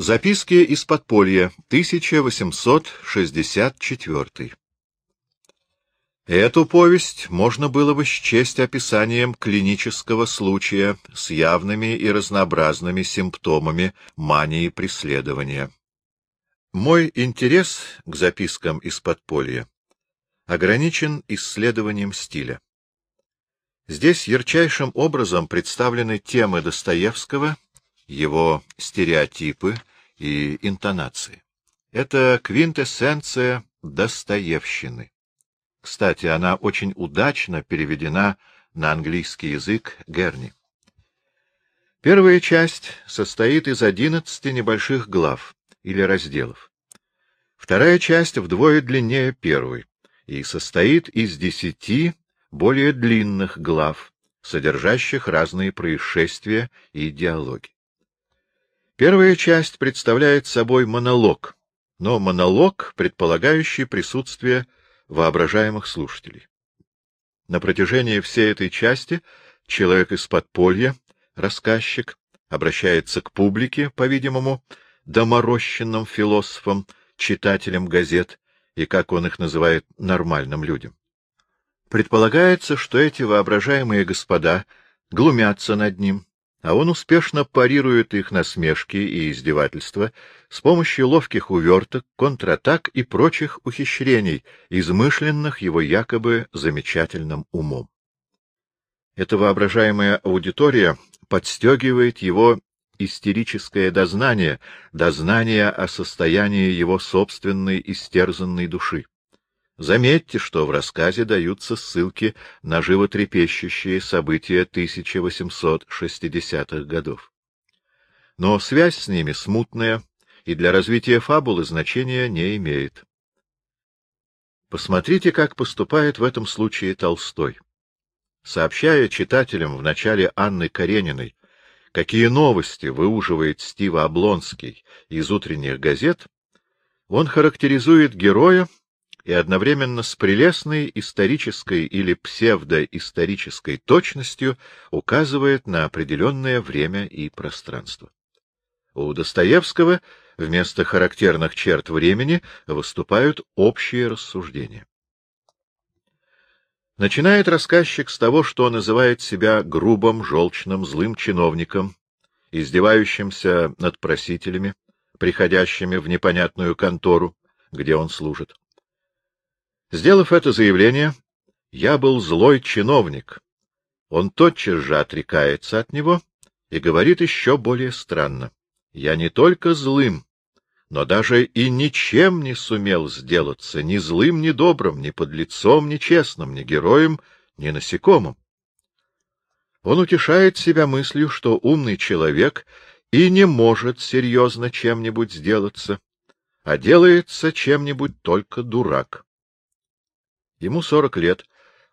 Записки из подполья, 1864. Эту повесть можно было бы счесть описанием клинического случая с явными и разнообразными симптомами мании преследования. Мой интерес к запискам из подполья ограничен исследованием стиля. Здесь ярчайшим образом представлены темы Достоевского, его стереотипы и интонации. Это квинтэссенция Достоевщины. Кстати, она очень удачно переведена на английский язык Герни. Первая часть состоит из одиннадцати небольших глав или разделов. Вторая часть вдвое длиннее первой и состоит из десяти более длинных глав, содержащих разные происшествия и диалоги. Первая часть представляет собой монолог, но монолог, предполагающий присутствие воображаемых слушателей. На протяжении всей этой части человек из подполья, рассказчик, обращается к публике, по-видимому, доморощенным философам, читателям газет и, как он их называет, нормальным людям. Предполагается, что эти воображаемые господа глумятся над ним, а он успешно парирует их насмешки и издевательства с помощью ловких уверток, контратак и прочих ухищрений, измышленных его якобы замечательным умом. Эта воображаемая аудитория подстегивает его истерическое дознание, дознание о состоянии его собственной истерзанной души. Заметьте, что в рассказе даются ссылки на животрепещущие события 1860-х годов. Но связь с ними смутная и для развития фабулы значения не имеет. Посмотрите, как поступает в этом случае Толстой. Сообщая читателям в начале Анны Карениной, какие новости выуживает Стива Облонский из утренних газет, он характеризует героя и одновременно с прелестной исторической или псевдоисторической точностью указывает на определенное время и пространство. У Достоевского вместо характерных черт времени выступают общие рассуждения. Начинает рассказчик с того, что называет себя грубым, желчным, злым чиновником, издевающимся над просителями, приходящими в непонятную контору, где он служит. Сделав это заявление, я был злой чиновник. Он тотчас же отрекается от него и говорит еще более странно. Я не только злым, но даже и ничем не сумел сделаться, ни злым, ни добрым, ни подлецом, ни честным, ни героем, ни насекомым. Он утешает себя мыслью, что умный человек и не может серьезно чем-нибудь сделаться, а делается чем-нибудь только дурак. Ему сорок лет,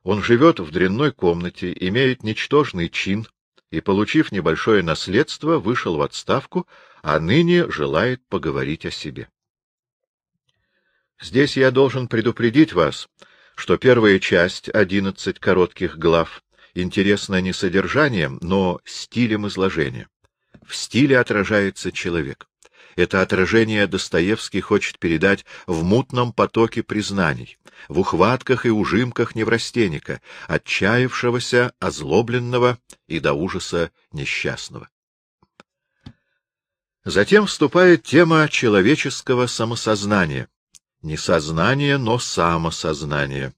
он живет в дрянной комнате, имеет ничтожный чин и, получив небольшое наследство, вышел в отставку, а ныне желает поговорить о себе. Здесь я должен предупредить вас, что первая часть, одиннадцать коротких глав, интересна не содержанием, но стилем изложения. В стиле отражается человек. Это отражение Достоевский хочет передать в мутном потоке признаний, в ухватках и ужимках неврастенника, отчаявшегося, озлобленного и до ужаса несчастного. Затем вступает тема человеческого самосознания. Не сознание, но самосознание.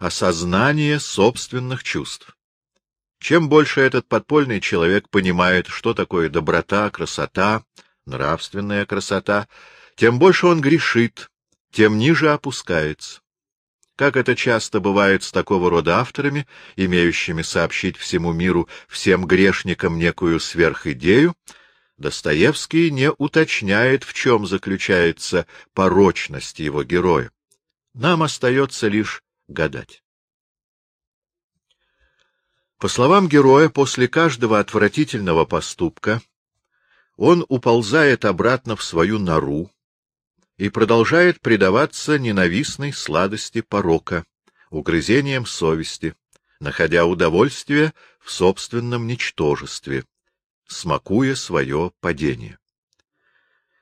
Осознание собственных чувств. Чем больше этот подпольный человек понимает, что такое доброта, красота, нравственная красота, тем больше он грешит, тем ниже опускается. Как это часто бывает с такого рода авторами, имеющими сообщить всему миру, всем грешникам некую сверхидею, Достоевский не уточняет, в чем заключается порочность его героя. Нам остается лишь гадать. По словам героя, после каждого отвратительного поступка он уползает обратно в свою нору и продолжает предаваться ненавистной сладости порока, угрызениям совести, находя удовольствие в собственном ничтожестве, смакуя свое падение.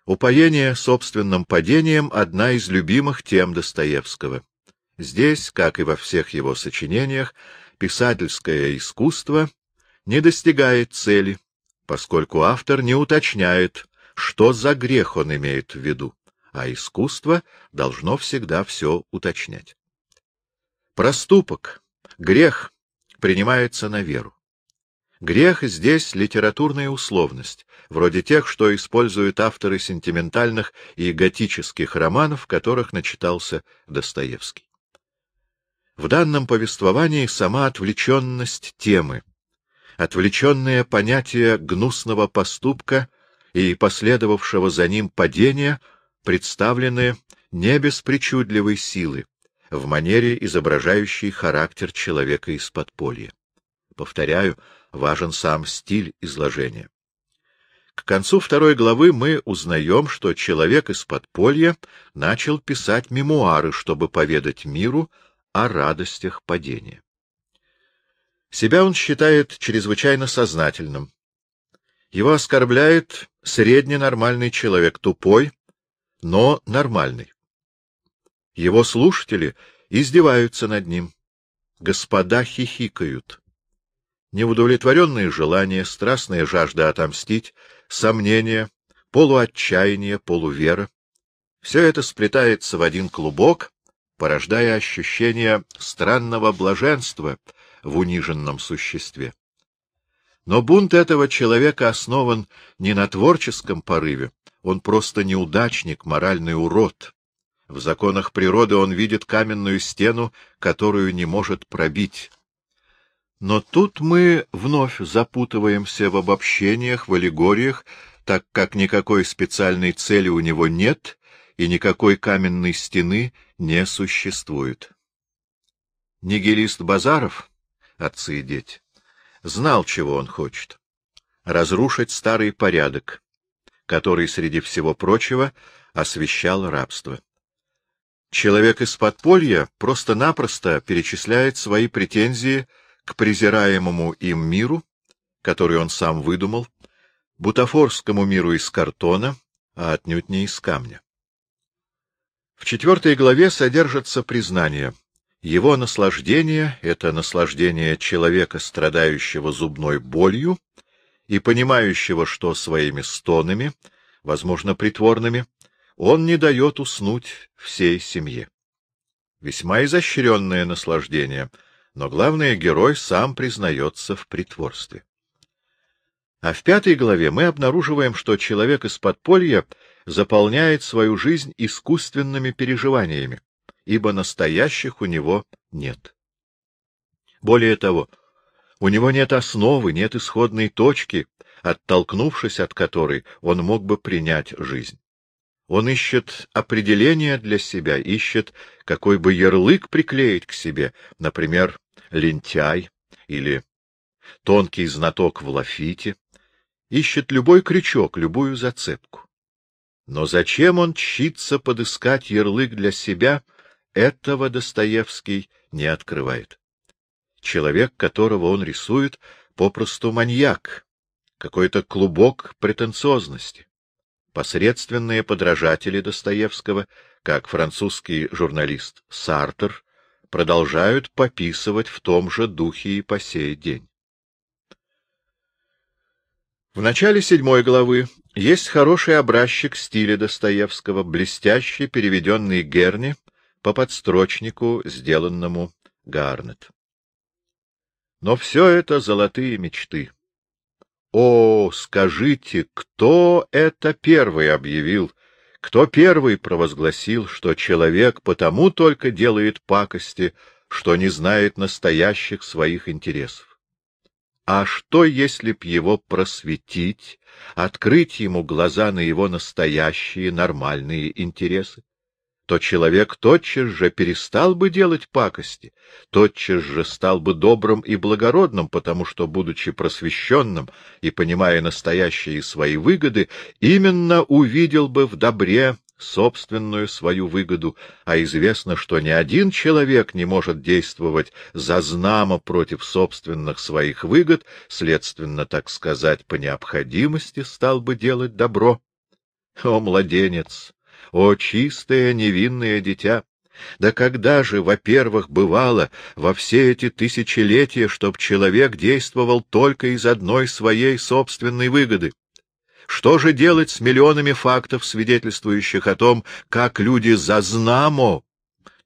Упоение собственным падением — одна из любимых тем Достоевского. Здесь, как и во всех его сочинениях, писательское искусство не достигает цели, поскольку автор не уточняет, что за грех он имеет в виду, а искусство должно всегда все уточнять. Проступок, грех принимается на веру. Грех здесь литературная условность, вроде тех, что используют авторы сентиментальных и готических романов, которых начитался Достоевский. В данном повествовании сама отвлеченность темы, отвлеченное понятие гнусного поступка и последовавшего за ним падения представлены не без причудливой силы, в манере, изображающей характер человека из подполья. Повторяю, важен сам стиль изложения. К концу второй главы мы узнаем, что человек из подполья начал писать мемуары, чтобы поведать миру о радостях падения. Себя он считает чрезвычайно сознательным. Его оскорбляет средненормальный человек, тупой, но нормальный. Его слушатели издеваются над ним. Господа хихикают. Неудовлетворенные желания, страстная жажда отомстить, сомнения, полуотчаяние, полувера — все это сплетается в один клубок, порождая ощущение странного блаженства в униженном существе. Но бунт этого человека основан не на творческом порыве, он просто неудачник, моральный урод. В законах природы он видит каменную стену, которую не может пробить. Но тут мы вновь запутываемся в обобщениях, в аллегориях, так как никакой специальной цели у него нет и никакой каменной стены не существует. Нигилист Базаров, отцы и дети, знал, чего он хочет — разрушить старый порядок, который, среди всего прочего, освещал рабство. Человек из подполья просто-напросто перечисляет свои претензии к презираемому им миру, который он сам выдумал, бутафорскому миру из картона, а отнюдь не из камня. В четвертой главе содержится признание. Его наслаждение — это наслаждение человека, страдающего зубной болью и понимающего, что своими стонами, возможно, притворными, он не дает уснуть всей семье. Весьма изощренное наслаждение, но главный герой сам признается в притворстве. А в пятой главе мы обнаруживаем, что человек из подполья заполняет свою жизнь искусственными переживаниями, ибо настоящих у него нет. Более того, у него нет основы, нет исходной точки, оттолкнувшись от которой он мог бы принять жизнь. Он ищет определение для себя, ищет, какой бы ярлык приклеить к себе, например, лентяй или тонкий знаток в лафите, ищет любой крючок, любую зацепку. Но зачем он чится подыскать ярлык для себя, этого Достоевский не открывает. Человек, которого он рисует, попросту маньяк, какой-то клубок претенциозности посредственные подражатели Достоевского, как французский журналист Сартер, продолжают пописывать в том же духе и по сей день. В начале седьмой главы есть хороший образчик стиля Достоевского, блестяще переведенный Герни по подстрочнику, сделанному Гарнет. Но все это золотые мечты. О, скажите, кто это первый объявил, кто первый провозгласил, что человек потому только делает пакости, что не знает настоящих своих интересов? А что, если б его просветить, открыть ему глаза на его настоящие нормальные интересы? То человек тотчас же перестал бы делать пакости, тотчас же стал бы добрым и благородным, потому что, будучи просвещенным и понимая настоящие свои выгоды, именно увидел бы в добре собственную свою выгоду, а известно, что ни один человек не может действовать за знамо против собственных своих выгод, следственно, так сказать, по необходимости стал бы делать добро. О, младенец! О, чистое невинное дитя! Да когда же, во-первых, бывало во все эти тысячелетия, чтоб человек действовал только из одной своей собственной выгоды? Что же делать с миллионами фактов, свидетельствующих о том, как люди за знамо,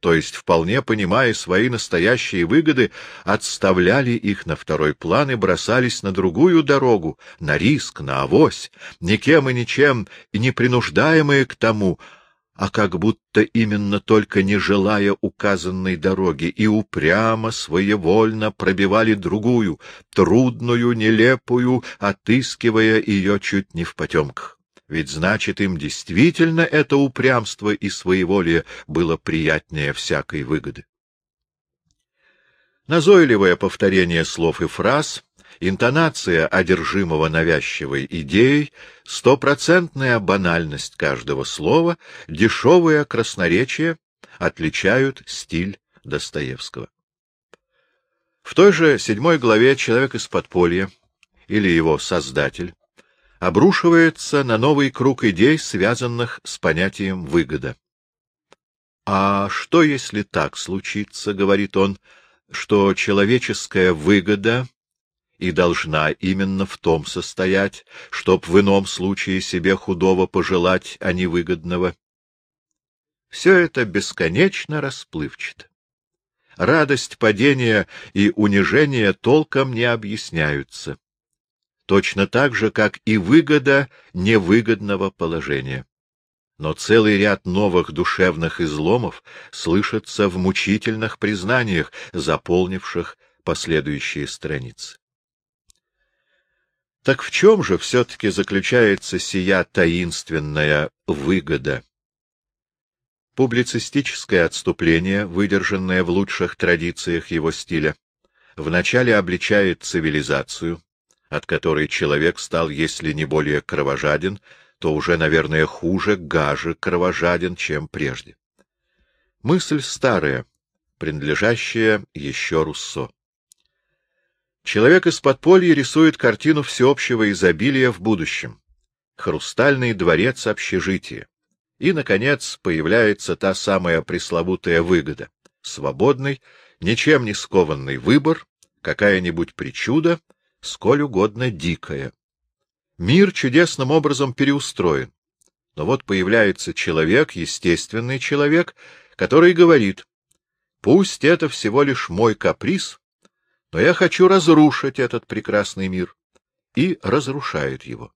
то есть вполне понимая свои настоящие выгоды, отставляли их на второй план и бросались на другую дорогу, на риск, на авось, никем и ничем и не принуждаемые к тому, а как будто именно только не желая указанной дороги, и упрямо, своевольно пробивали другую, трудную, нелепую, отыскивая ее чуть не в потемках. Ведь значит, им действительно это упрямство и своеволие было приятнее всякой выгоды. Назойливое повторение слов и фраз интонация одержимого навязчивой идеей, стопроцентная банальность каждого слова, дешевое красноречие отличают стиль Достоевского. В той же седьмой главе «Человек из подполья» или его создатель обрушивается на новый круг идей, связанных с понятием «выгода». «А что, если так случится, — говорит он, — что человеческая выгода и должна именно в том состоять, чтоб в ином случае себе худого пожелать, а не выгодного. Все это бесконечно расплывчато. Радость падения и унижения толком не объясняются. Точно так же, как и выгода невыгодного положения. Но целый ряд новых душевных изломов слышится в мучительных признаниях, заполнивших последующие страницы. Так в чем же все-таки заключается сия таинственная выгода? Публицистическое отступление, выдержанное в лучших традициях его стиля, вначале обличает цивилизацию, от которой человек стал, если не более кровожаден, то уже, наверное, хуже, гаже кровожаден, чем прежде. Мысль старая, принадлежащая еще Руссо. Человек из подполья рисует картину всеобщего изобилия в будущем. Хрустальный дворец общежития. И, наконец, появляется та самая пресловутая выгода. Свободный, ничем не скованный выбор, какая-нибудь причуда, сколь угодно дикая. Мир чудесным образом переустроен. Но вот появляется человек, естественный человек, который говорит, пусть это всего лишь мой каприз, но я хочу разрушить этот прекрасный мир. И разрушает его.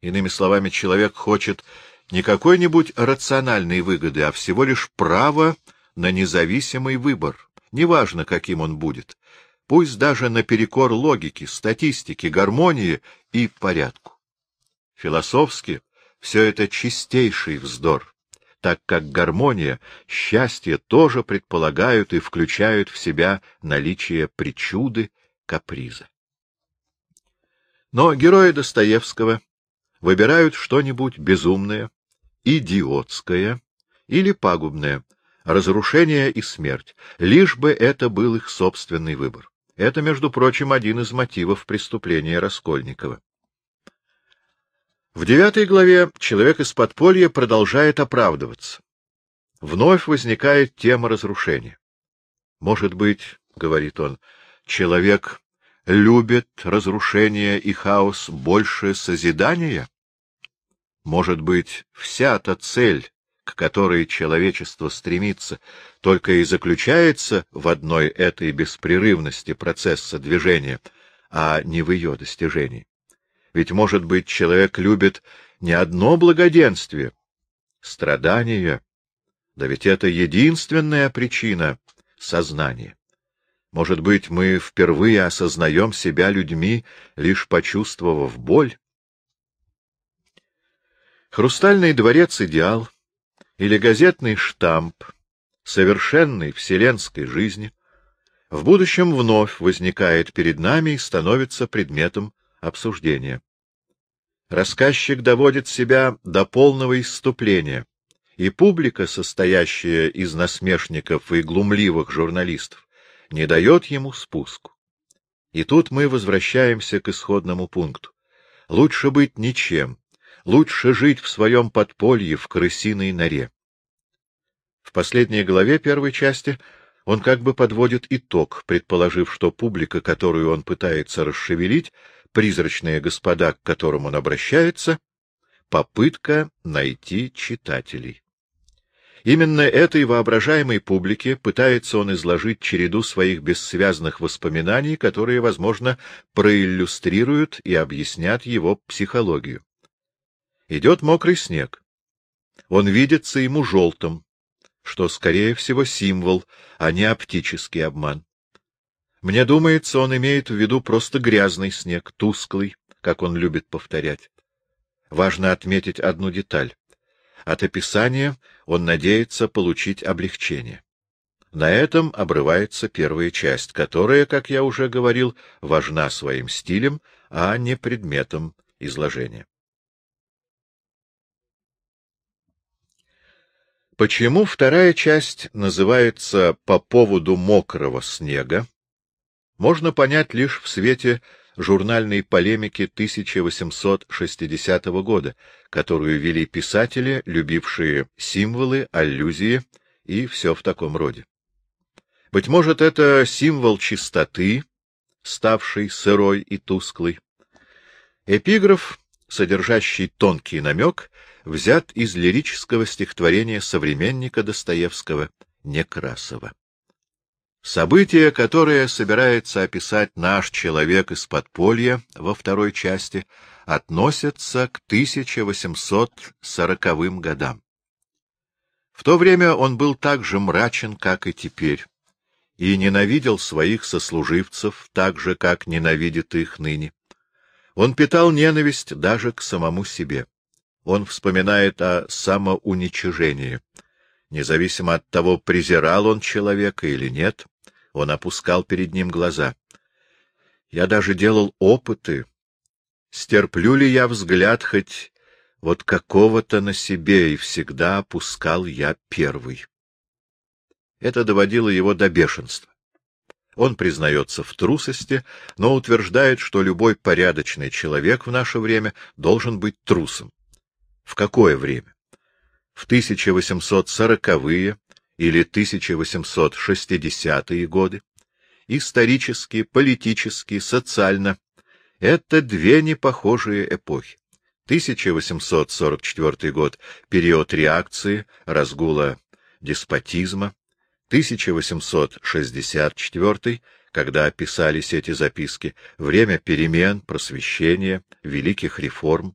Иными словами, человек хочет не какой-нибудь рациональной выгоды, а всего лишь право на независимый выбор, неважно, каким он будет, пусть даже наперекор логике, статистике, гармонии и порядку. Философски все это чистейший вздор так как гармония, счастье тоже предполагают и включают в себя наличие причуды, каприза. Но герои Достоевского выбирают что-нибудь безумное, идиотское или пагубное, разрушение и смерть, лишь бы это был их собственный выбор. Это, между прочим, один из мотивов преступления Раскольникова. В девятой главе человек из подполья продолжает оправдываться. Вновь возникает тема разрушения. Может быть, — говорит он, — человек любит разрушение и хаос больше созидания? Может быть, вся та цель, к которой человечество стремится, только и заключается в одной этой беспрерывности процесса движения, а не в ее достижении. Ведь, может быть, человек любит не одно благоденствие, страдания. Да ведь это единственная причина сознания. Может быть, мы впервые осознаем себя людьми, лишь почувствовав боль? Хрустальный дворец идеал или газетный штамп совершенной вселенской жизни в будущем вновь возникает перед нами и становится предметом обсуждения. Рассказчик доводит себя до полного исступления, и публика, состоящая из насмешников и глумливых журналистов, не дает ему спуску. И тут мы возвращаемся к исходному пункту. Лучше быть ничем, Лучше жить в своем подполье в крысиной норе. В последней главе первой части он как бы подводит итог, предположив, что публика, которую он пытается расшевелить, призрачные господа, к которым он обращается, попытка найти читателей. Именно этой воображаемой публике пытается он изложить череду своих бессвязных воспоминаний, которые, возможно, проиллюстрируют и объяснят его психологию. Идет мокрый снег. Он видится ему желтым, что, скорее всего, символ, а не оптический обман. Мне думается, он имеет в виду просто грязный снег, тусклый, как он любит повторять. Важно отметить одну деталь. От описания он надеется получить облегчение. На этом обрывается первая часть, которая, как я уже говорил, важна своим стилем, а не предметом изложения. Почему вторая часть называется «По поводу мокрого снега», можно понять лишь в свете журнальной полемики 1860 года, которую вели писатели, любившие символы, аллюзии и все в таком роде. Быть может, это символ чистоты, ставший сырой и тусклый. Эпиграф, содержащий тонкий намек, взят из лирического стихотворения современника Достоевского Некрасова. События, которые собирается описать наш человек из подполья во второй части, относятся к 1840 годам. В то время он был так же мрачен, как и теперь, и ненавидел своих сослуживцев так же, как ненавидит их ныне. Он питал ненависть даже к самому себе. Он вспоминает о самоуничижении. Независимо от того, презирал он человека или нет, он опускал перед ним глаза. Я даже делал опыты. Стерплю ли я взгляд хоть вот какого-то на себе, и всегда опускал я первый. Это доводило его до бешенства. Он признается в трусости, но утверждает, что любой порядочный человек в наше время должен быть трусом. В какое время? В 1840-е или 1860-е годы, исторически, политически, социально, это две непохожие эпохи. 1844 год — период реакции, разгула деспотизма, 1864 когда писались эти записки, время перемен, просвещения, великих реформ.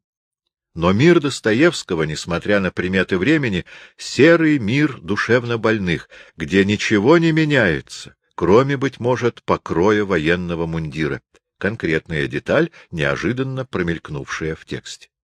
Но мир Достоевского, несмотря на приметы времени, серый мир душевно больных, где ничего не меняется, кроме, быть может, покроя военного мундира. Конкретная деталь, неожиданно промелькнувшая в тексте.